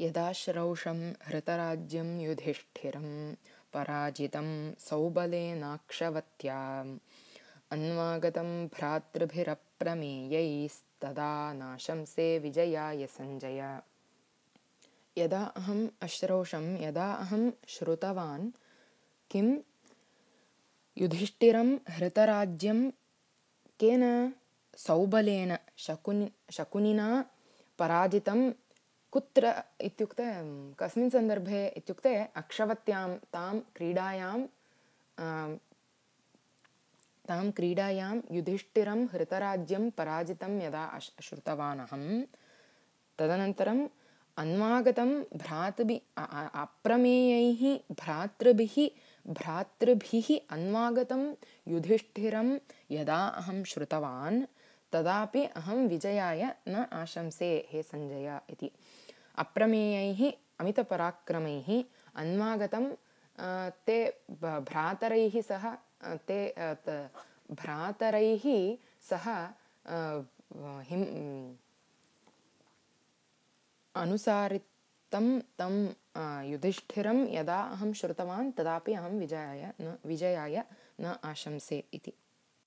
यदा श्रौषं हृतराज्यं युधिष्ठिरं पराजितं सौबलेनाक्षवत्याम् अन्वागतं भ्रातृभिरप्रमेयैस्तदा नाशंसे विजयाय सञ्जय यदा अहम् अश्रौषं यदा अहं श्रुतवान् किं युधिष्ठिरं हृतराज्यं केन? सौबलेन शकुनि शकुनिना पराजितं कुत्र इत्युक्ते कस्मिन् सन्दर्भे इत्युक्ते अक्षवत्यां तां क्रीडायां तां क्रीडायां युधिष्ठिरं हृतराज्यं पराजितं यदा अश् श्रुतवान् अहं। तदनन्तरम् अन्वागतं भ्रातृभिः अप्रमेयैः भ्रातृभिः भ्रातृभिः अन्वागतं युधिष्ठिरं यदा अहं श्रुतवान् तदापि अहं विजयाय न आशंसे हे सञ्जय इति। अप्रमेयैः अमितपराक्रमैः अन्वागतं ते भ्रातरैः सह ते भ्रातरैः सह हिम् अनुसारितं तं युधिष्ठिरं यदा अहं श्रुतवान् तदापि अहं विजयाय न विजयाय न आशंसे इति